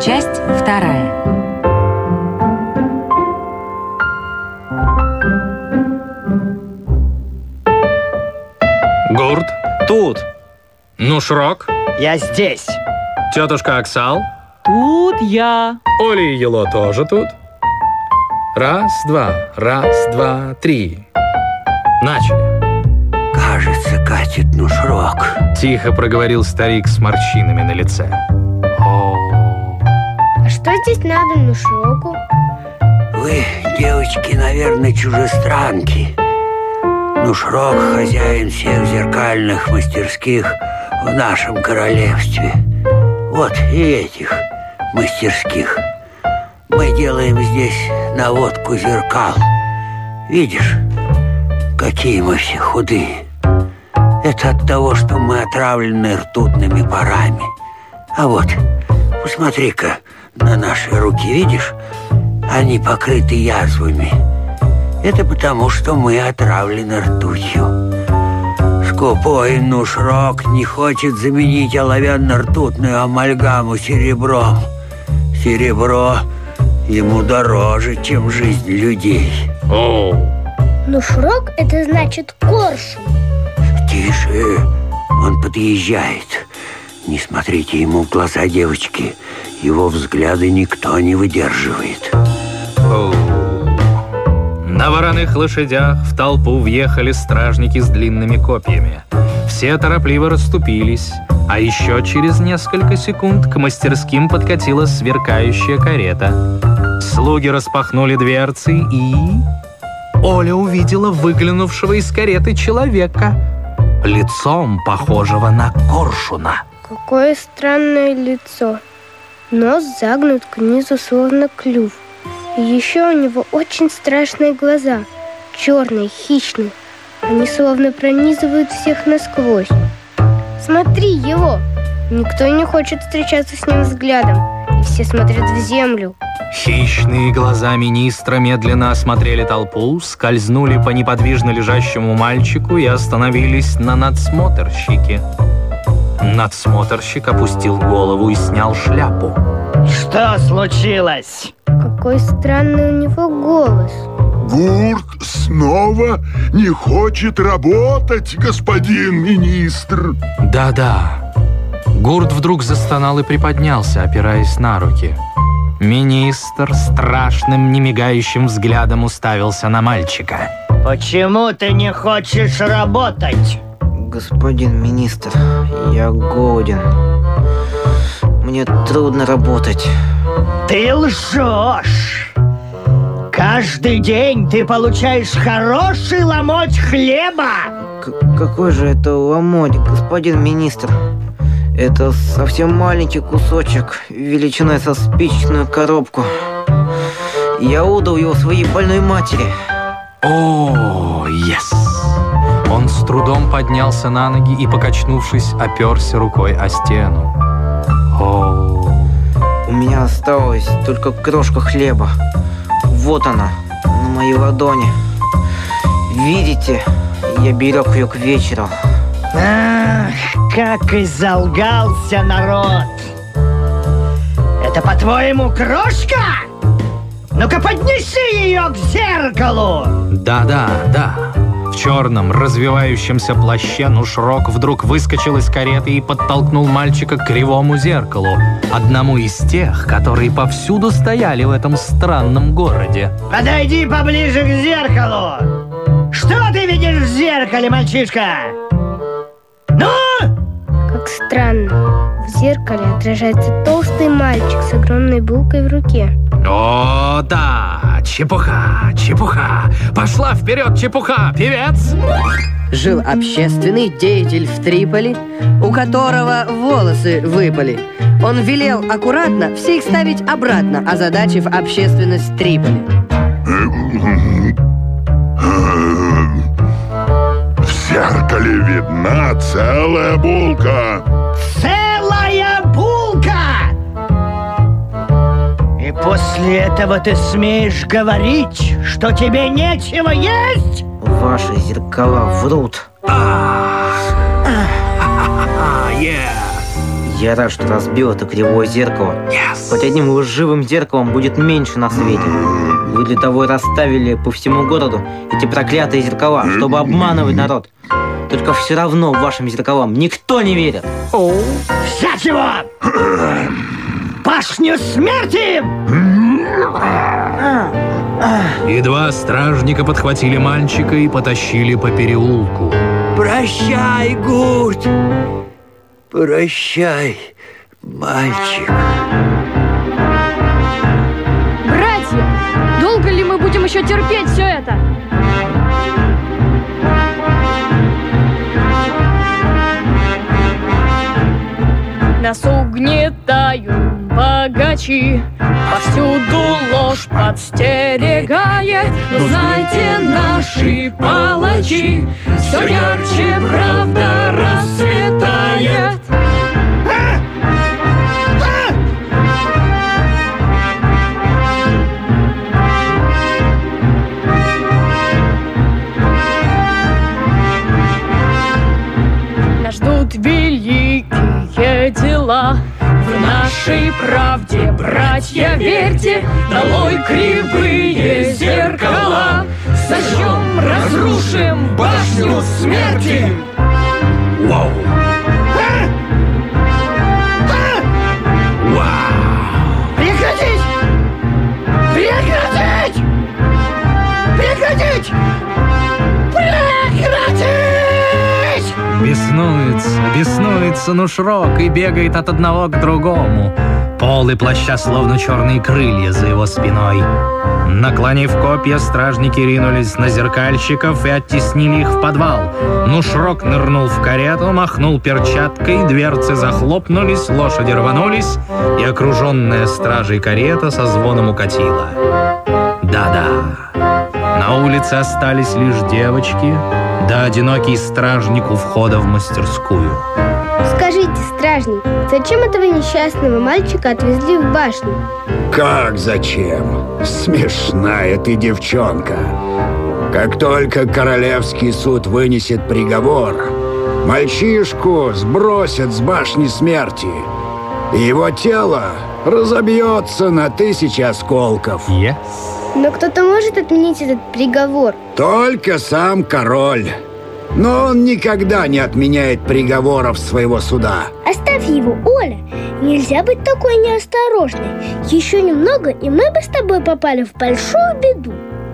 Часть вторая. Гурт, Тут. ну Шрок, Я здесь. тетушка Оксал, Тут я. Оля и Ело тоже тут. Раз, два, раз, два, три. Начали. Кажется, катит нушрок. Тихо проговорил старик с морщинами на лице. Что здесь надо Нушроку? Вы, девочки, наверное, чужестранки. Нушрок – хозяин всех зеркальных мастерских в нашем королевстве. Вот и этих мастерских. Мы делаем здесь наводку зеркал. Видишь, какие мы все худые. Это от того, что мы отравлены ртутными парами. А вот, посмотри-ка на наши руки, видишь? Они покрыты язвами. Это потому, что мы отравлены ртутью. Скупой нушрок не хочет заменить оловянно-ртутную амальгаму серебром. Серебро ему дороже, чем жизнь людей. о, Нушрок – это значит коршун. Тише, он подъезжает. Не смотрите ему в глаза, девочки. Его взгляды никто не выдерживает. На вороных лошадях в толпу въехали стражники с длинными копьями. Все торопливо расступились, а еще через несколько секунд к мастерским подкатила сверкающая карета. Слуги распахнули дверцы и... Оля увидела выглянувшего из кареты человека, лицом похожего на коршуна. Какое странное лицо. Нос загнут к низу, словно клюв. И еще у него очень страшные глаза. Черные, хищные. Они словно пронизывают всех насквозь. Смотри его! Никто не хочет встречаться с ним взглядом. И все смотрят в землю. Хищные глаза министра медленно осмотрели толпу, скользнули по неподвижно лежащему мальчику и остановились на надсмотрщике. Надсмотрщик опустил голову и снял шляпу. Что случилось? Какой странный у него голос. Гурт снова не хочет работать, господин министр. Да-да. Гурт вдруг застонал и приподнялся, опираясь на руки. Министр страшным, немигающим взглядом уставился на мальчика. Почему ты не хочешь работать? Господин министр, я голоден. Мне трудно работать. Ты лжешь. Каждый день ты получаешь хороший ломоть хлеба. К- какой же это ломоть, господин министр? Это совсем маленький кусочек, величиной со спичечную коробку. Я отдал его своей больной матери. О! Он с трудом поднялся на ноги и, покачнувшись, оперся рукой о стену. О, У меня осталась только крошка хлеба. Вот она, на моей ладони. Видите, я берег ее к вечеру. Ах, как и залгался народ. Это, по-твоему, крошка? Ну-ка поднеси ее к зеркалу. да-да, да. В черном, развивающемся плаще Нушрок вдруг выскочил из кареты и подтолкнул мальчика к кривому зеркалу, одному из тех, которые повсюду стояли в этом странном городе. Подойди поближе к зеркалу. Что ты видишь в зеркале, мальчишка? Ну? Как странно. В зеркале отражается толстый мальчик с огромной булкой в руке. О, да, чепуха, чепуха. Пошла вперед, чепуха, певец. Жил общественный деятель в Триполи, у которого волосы выпали. Он велел аккуратно все их ставить обратно, озадачив общественность Триполи. В зеркале видна целая булка. Целая после этого ты смеешь говорить, что тебе нечего есть? Ваши зеркала врут. Я рад, что разбил это кривое зеркало. Yes. Хоть одним лживым зеркалом будет меньше на свете. Вы для того и расставили по всему городу эти проклятые зеркала, чтобы обманывать народ. Только все равно вашим зеркалам никто не верит. Взять его! Башню смерти! И два стражника подхватили мальчика и потащили по переулку. Прощай, Гурт! Прощай, мальчик. Братья, долго ли мы будем еще терпеть все это? Нас угнетают богачи, Повсюду ложь подстерегает, Но знайте, наши палачи, Все ярче правда расцветает. Нашей правде, братья, верьте Долой кривые зеркала Сожжем, разрушим башню смерти Вау! Прекратить! Прекратить! Прекратить! Прекратить! Беснуется, беснуется Нушрок и бегает от одного к другому. Полы плаща словно черные крылья за его спиной. Наклонив копья, стражники ринулись на зеркальщиков и оттеснили их в подвал. Нушрок нырнул в карету, махнул перчаткой, дверцы захлопнулись, лошади рванулись, и окруженная стражей карета со звоном укатила. Да-да, на улице остались лишь девочки, да одинокий стражник у входа в мастерскую. Скажите, стражник, зачем этого несчастного мальчика отвезли в башню? Как зачем? Смешная ты девчонка. Как только королевский суд вынесет приговор, мальчишку сбросят с башни смерти, и его тело разобьется на тысячи осколков. Yes. Но кто-то может отменить этот приговор? Только сам король. Но он никогда не отменяет приговоров своего суда. Оставь его, Оля. Нельзя быть такой неосторожной. Еще немного, и мы бы с тобой попали в большую беду.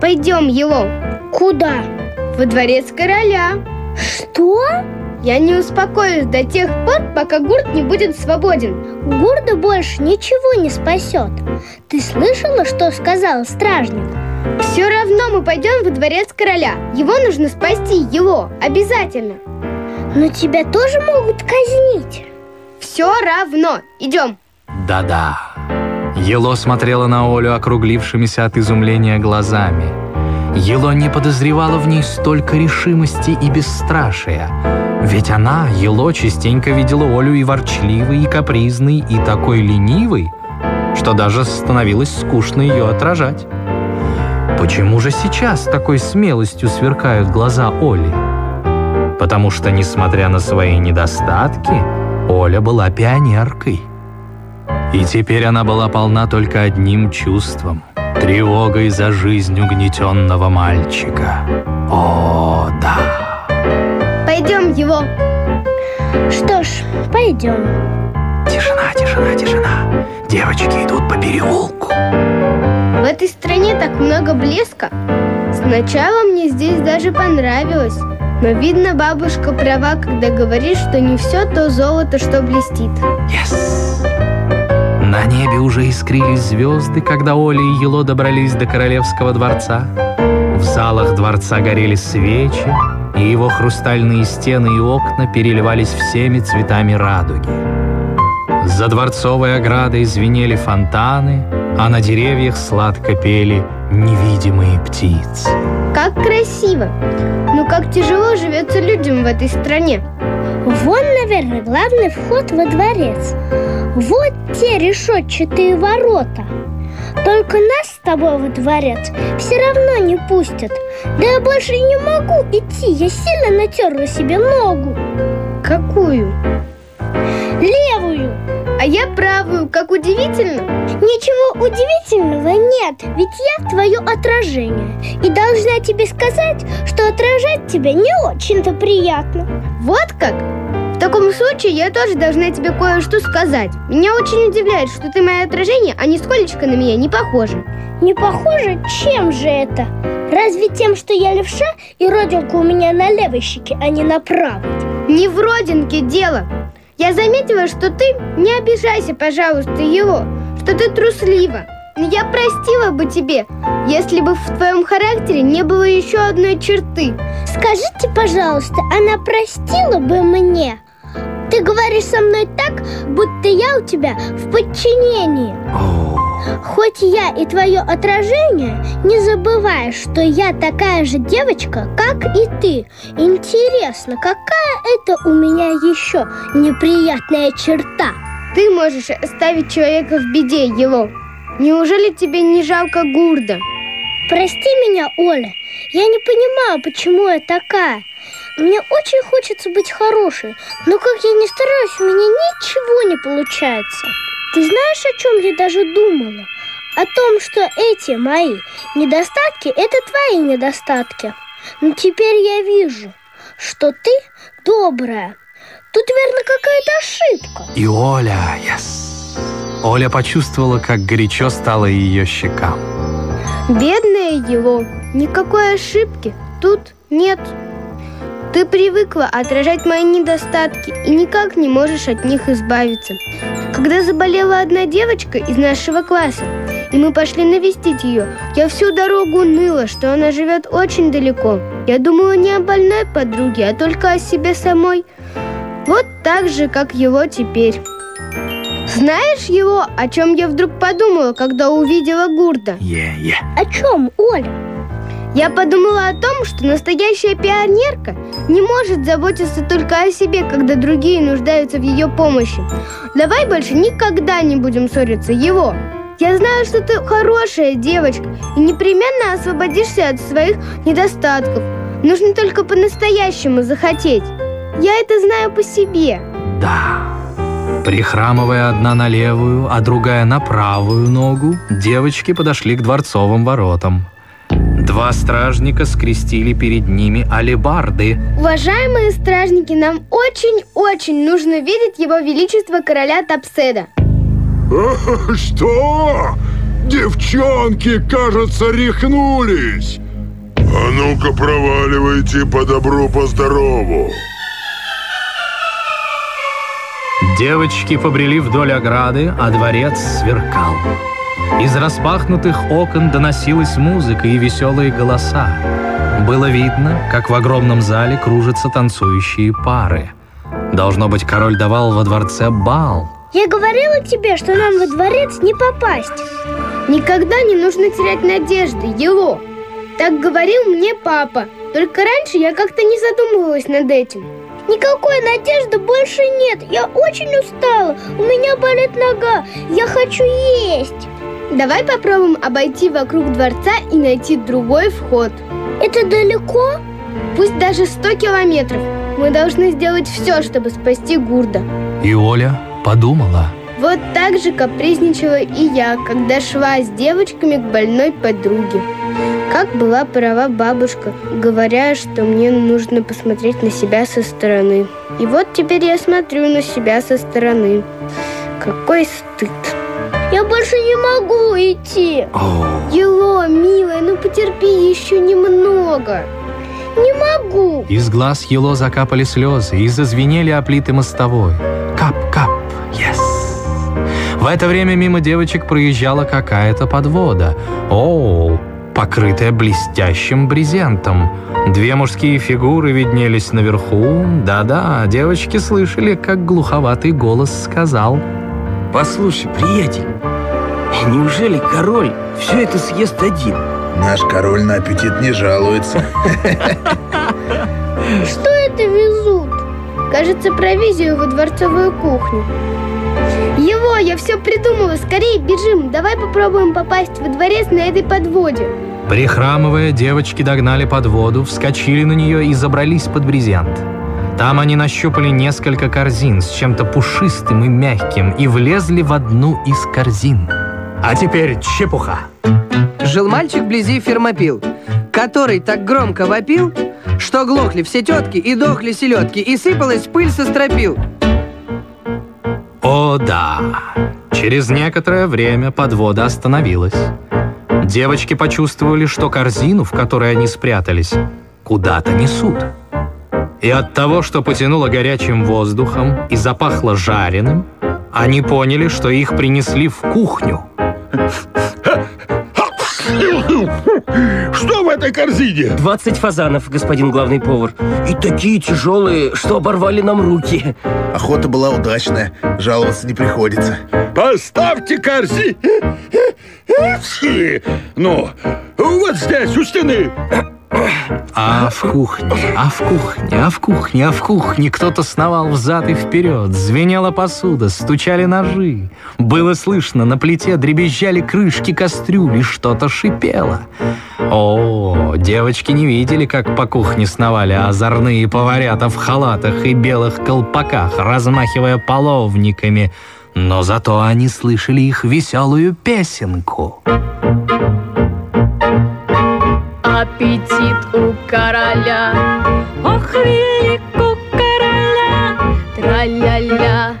Пойдем, Ело. Куда? Во дворец короля. Что? Я не успокоюсь до тех пор, пока Гурт не будет свободен. Гурда больше ничего не спасет. Ты слышала, что сказал стражник? Все равно мы пойдем во дворец короля. Его нужно спасти, его, обязательно. Но тебя тоже могут казнить. Все равно. Идем. Да-да. Ело смотрела на Олю округлившимися от изумления глазами. Ело не подозревала в ней столько решимости и бесстрашия. Ведь она, Ело, частенько видела Олю и ворчливой, и капризной, и такой ленивой, что даже становилось скучно ее отражать. Почему же сейчас такой смелостью сверкают глаза Оли? Потому что, несмотря на свои недостатки, Оля была пионеркой. И теперь она была полна только одним чувством — тревогой за жизнь угнетенного мальчика. О, да! Пойдем его. Что ж, пойдем. Тишина, тишина, тишина. Девочки идут по переулку. Этой стране так много блеска. Сначала мне здесь даже понравилось. Но видно, бабушка права, когда говорит, что не все то золото, что блестит. Yes! На небе уже искрились звезды, когда Оля и Ело добрались до королевского дворца. В залах дворца горели свечи, и его хрустальные стены и окна переливались всеми цветами радуги. За дворцовой оградой звенели фонтаны, а на деревьях сладко пели невидимые птицы. Как красиво! Но как тяжело живется людям в этой стране. Вон, наверное, главный вход во дворец. Вот те решетчатые ворота. Только нас с тобой во дворец все равно не пустят. Да я больше и не могу идти, я сильно натерла себе ногу. Какую? Левую. А я правую, как удивительно. Ничего удивительного нет, ведь я твое отражение. И должна тебе сказать, что отражать тебя не очень-то приятно. Вот как? В таком случае я тоже должна тебе кое-что сказать. Меня очень удивляет, что ты мое отражение, а нисколечко на меня не похожа. Не похоже? Чем же это? Разве тем, что я левша и родинка у меня на левой щеке, а не на правой? Не в родинке дело. Я заметила, что ты, не обижайся, пожалуйста, его, что ты труслива. Но я простила бы тебе, если бы в твоем характере не было еще одной черты. Скажите, пожалуйста, она простила бы мне? Ты говоришь со мной так, будто я у тебя в подчинении. Хоть я и твое отражение, не забывай, что я такая же девочка, как и ты. Интересно, какая это у меня еще неприятная черта? Ты можешь оставить человека в беде, Ело. Неужели тебе не жалко Гурда? Прости меня, Оля. Я не понимаю, почему я такая. Мне очень хочется быть хорошей, но как я не стараюсь, у меня ничего не получается. Ты знаешь, о чем я даже думала? О том, что эти мои недостатки – это твои недостатки. Но теперь я вижу, что ты добрая. Тут, верно, какая-то ошибка. И Оля, yes. Оля почувствовала, как горячо стало ее щекам. Бедная его, никакой ошибки тут нет. Ты привыкла отражать мои недостатки и никак не можешь от них избавиться. Когда заболела одна девочка из нашего класса, и мы пошли навестить ее, я всю дорогу ныла, что она живет очень далеко. Я думала не о больной подруге, а только о себе самой. Вот так же, как его теперь. Знаешь его, о чем я вдруг подумала, когда увидела Гурда? Yeah, yeah. О чем, Оля? Я подумала о том, что настоящая пионерка не может заботиться только о себе, когда другие нуждаются в ее помощи. Давай больше никогда не будем ссориться, его. Я знаю, что ты хорошая девочка и непременно освободишься от своих недостатков. Нужно только по-настоящему захотеть. Я это знаю по себе. Да. Прихрамывая одна на левую, а другая на правую ногу, девочки подошли к дворцовым воротам. Два стражника скрестили перед ними алебарды. Уважаемые стражники, нам очень-очень нужно видеть его величество короля Тапседа. Что? Девчонки, кажется, рехнулись. А ну-ка проваливайте по добру, по здорову. Девочки побрели вдоль ограды, а дворец сверкал. Из распахнутых окон доносилась музыка и веселые голоса. Было видно, как в огромном зале кружатся танцующие пары. Должно быть, король давал во дворце бал. Я говорила тебе, что нам во дворец не попасть. Никогда не нужно терять надежды, Ело. Так говорил мне папа. Только раньше я как-то не задумывалась над этим. Никакой надежды больше нет. Я очень устала. У меня болит нога. Я хочу есть. Давай попробуем обойти вокруг дворца и найти другой вход. Это далеко? Пусть даже 100 километров. Мы должны сделать все, чтобы спасти Гурда. И Оля подумала. Вот так же капризничала и я, когда шла с девочками к больной подруге. Как была права бабушка, говоря, что мне нужно посмотреть на себя со стороны. И вот теперь я смотрю на себя со стороны. Какой стыд. Я больше не могу идти. Ело, милая, ну потерпи еще немного. Не могу. Из глаз Ело закапали слезы и зазвенели о плиты мостовой. Кап-кап, yes. В это время мимо девочек проезжала какая-то подвода. О, покрытая блестящим брезентом. Две мужские фигуры виднелись наверху. Да-да, девочки слышали, как глуховатый голос сказал. Послушай, приятель, неужели король все это съест один? Наш король на аппетит не жалуется. Что это везут? Кажется, провизию во дворцовую кухню. Его, я все придумала. Скорее бежим. Давай попробуем попасть во дворец на этой подводе. Прихрамывая, девочки догнали подводу, вскочили на нее и забрались под брезент. Там они нащупали несколько корзин с чем-то пушистым и мягким и влезли в одну из корзин. А теперь чепуха. Жил мальчик вблизи фермопил, который так громко вопил, что глохли все тетки и дохли селедки, и сыпалась пыль со стропил. О да! Через некоторое время подвода остановилась. Девочки почувствовали, что корзину, в которой они спрятались, куда-то несут. И от того, что потянуло горячим воздухом и запахло жареным, они поняли, что их принесли в кухню. Что в этой корзине? 20 фазанов, господин главный повар. И такие тяжелые, что оборвали нам руки. Охота была удачная, жаловаться не приходится. Поставьте корзину. Ну, вот здесь, у стены. А в кухне, а в кухне, а в кухне, а в кухне кто-то сновал взад и вперед, звенела посуда, стучали ножи. Было слышно, на плите дребезжали крышки кастрюли, что-то шипело. О, девочки не видели, как по кухне сновали озорные поварята в халатах и белых колпаках, размахивая половниками, но зато они слышали их веселую песенку. Аппетит у короля. Ох, велик у короля Тра-ля-ля.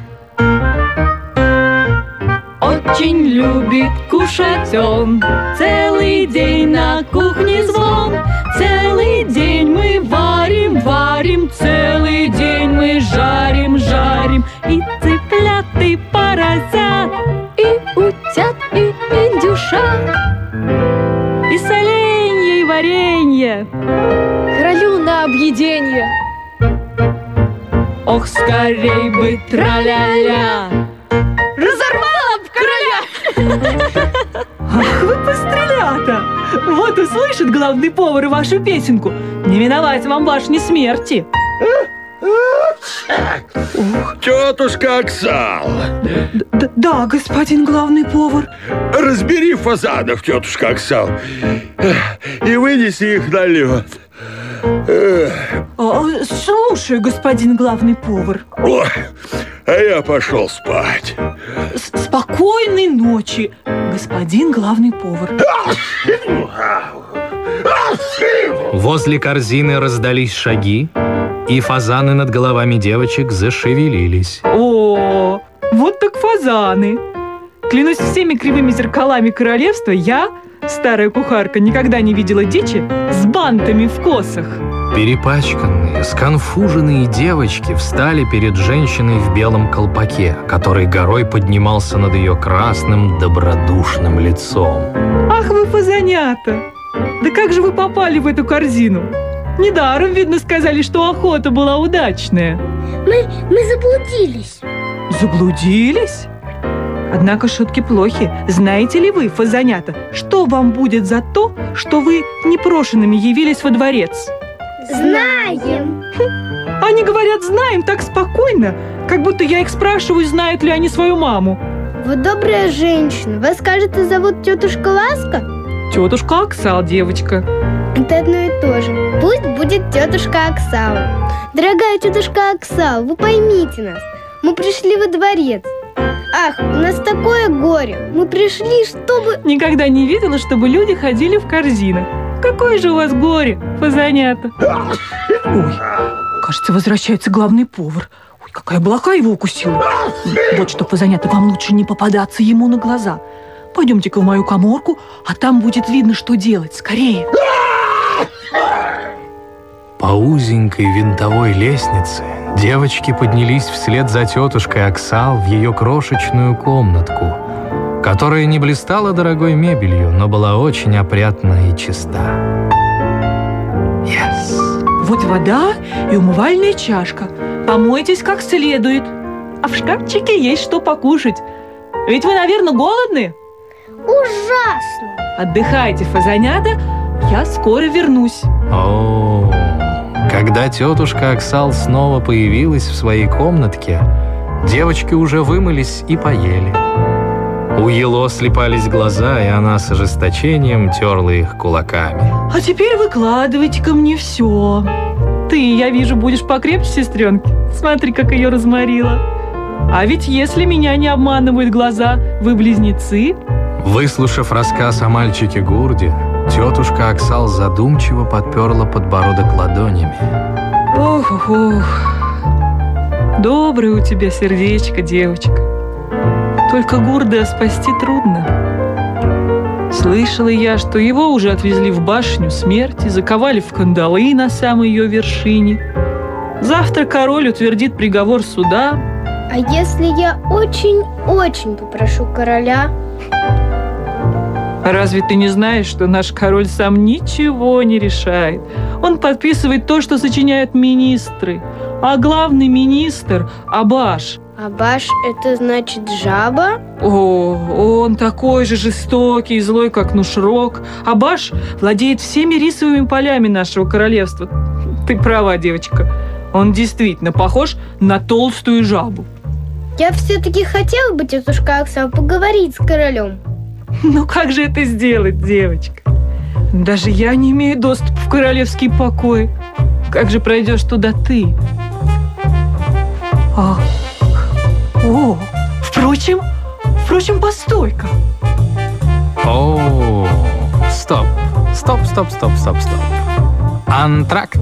Очень любит кушать он. Целый день на кухне звон. Целый день мы варим, варим. Целый день мы жарим, жарим. И цыплят, и поросят И утят, и индюшат И соленье, и варенье Королю на объеденье Ох, скорей бы траля-ля Разорвала б короля! Ах вы пострелята! Вот услышит главный повар вашу песенку. Не миновать вам башни смерти. Тетушка Оксала, Д- да, господин главный повар. разбери фазанов, тетушка Оксал, и вынеси их на лед. Эх, А, слушай, господин главный повар. Ой, а я пошел спать. С- спокойной ночи, господин главный повар. Возле корзины раздались шаги, и фазаны над головами девочек зашевелились. О, вот так фазаны. Клянусь всеми кривыми зеркалами королевства, я, старая кухарка, никогда не видела дичи с бантами в косах. Перепачканные, сконфуженные девочки встали перед женщиной в белом колпаке, который горой поднимался над ее красным добродушным лицом. Ах вы фазанята! Да как же вы попали в эту корзину? Недаром, видно, сказали, что охота была удачная. Мы, мы заблудились. Заблудились? Однако шутки плохи. Знаете ли вы, фазанята, что вам будет за то, что вы непрошенными явились во дворец? Знаем. Они говорят, знаем так спокойно, как будто я их спрашиваю, знают ли они свою маму. Вы добрая женщина. Вас, кажется, зовут тетушка Ласка? Тетушка Оксал, девочка. Это одно и то же. Пусть будет тетушка Оксала. Дорогая тетушка Оксал, вы поймите нас. Мы пришли во дворец. Ах, у нас такое горе. Мы пришли, чтобы... Никогда не видела, чтобы люди ходили в корзинах. Какое же у вас горе, фазанята. Ой, кажется, возвращается главный повар. Ой, какая блоха его укусила. Вот что, фазанята, вам лучше не попадаться ему на глаза. Пойдемте-ка в мою коморку, а там будет видно, что делать. Скорее. По узенькой винтовой лестнице девочки поднялись вслед за тетушкой Оксал в ее крошечную комнатку, которая не блистала дорогой мебелью, но была очень опрятна и чиста. Yes. Вот вода и умывальная чашка. Помойтесь как следует. А в шкафчике есть что покушать. Ведь вы, наверное, голодны? Ужасно. Отдыхайте, фазанята, я скоро вернусь. О, когда тетушка Оксал снова появилась в своей комнатке, девочки уже вымылись и поели. У Ело слепались глаза, и она с ожесточением терла их кулаками. А теперь выкладывайте ко мне все. ты, я вижу, будешь покрепче сестренки. Смотри, как ее разморила. А ведь если меня не обманывают глаза, вы близнецы. Выслушав рассказ о мальчике Гурде, тетушка Оксал задумчиво подперла подбородок ладонями. Ох, ох, ох. Доброе у тебя сердечко, девочка. Только Гурда спасти трудно. Слышала я, что его уже отвезли в башню смерти, заковали в кандалы на самой ее вершине. Завтра король утвердит приговор суда. А если я очень-очень попрошу короля? Разве ты не знаешь, что наш король сам ничего не решает? Он подписывает то, что сочиняют министры. А главный министр – Абаш. Абаш – это значит жаба? О, он такой же жестокий и злой, как Нушрок. Абаш владеет всеми рисовыми полями нашего королевства. Ты права, девочка. Он действительно похож на толстую жабу. Я все-таки хотела бы, тетушка Оксана, поговорить с королем. Ну как же это сделать, девочка? Даже я не имею доступа в королевский покой. Как же пройдешь туда ты? А, о, впрочем, впрочем, постой-ка. О, стоп, стоп, стоп, стоп, стоп, стоп. Антракт.